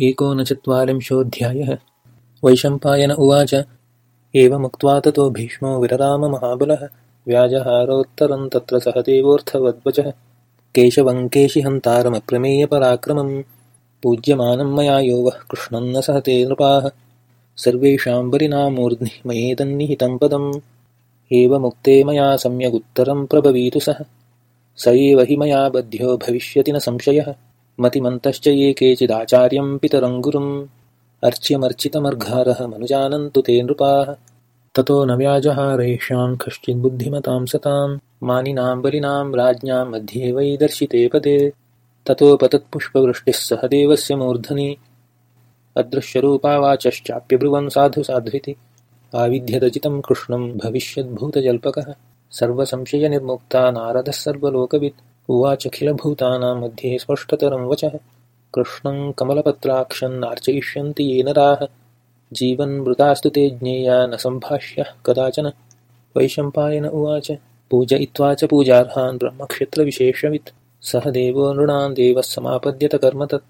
एकोनचत्वारिंशोऽध्यायः। वैशम्पायन उवाच। एवमुक्त्वा ततो भीष्मो विरराममहाबलः व्याजहारोत्तरं तत्र सह देवोऽर्थवद्वचः केशवं केशिहन्तारमप्रमेयपराक्रमं पूज्यमानं मया यो वः कृष्णं न सहते नृपाः। सर्वेषां वरिनामूर्ध्नि मयेदन्निहितं पदम्। एवमुक्ते मया सम्यगुत्तरं प्रभवीतु सः। स एव हि मया बध्यो भविष्यति न संशयः मतिमन्तश्च ये केचिदाचार्यं पितरं गुरुम् अर्च्यमर्चितमर्घारः मनुजानन्तु ते नृपाः। ततो न व्याजहारैषां कश्चिद्बुद्धिमतां सतां मानिनां बलिनां राज्ञां मध्ये वै दर्शिते पदे। ततोपतत्पुष्पवृष्टिः सह देवस्य मूर्धनि। अदृश्यरूपा वाचश्चाप्यब्रुवन् साधु साध्विति। आविध्यदचितं कृष्णं भविष्यद्भूतजल्पकः। सर्वसंशयनिर्मुक्ता नारदः सर्वलोकवित् उवाचखिलभूतानां मध्ये स्पष्टतरं वचः। कृष्णं कमलपत्राक्षन्नार्चयिष्यन्ति ये नराः। जीवन्मृतास्तु ते ज्ञेया न सम्भाष्यः कदाचन। वैशम्पायन उवाच पूजयित्वा च पूजार्हान् ब्रह्मक्षेत्रविशेषवित् सह देवो नृणां देवः समापद्यत कर्म तत्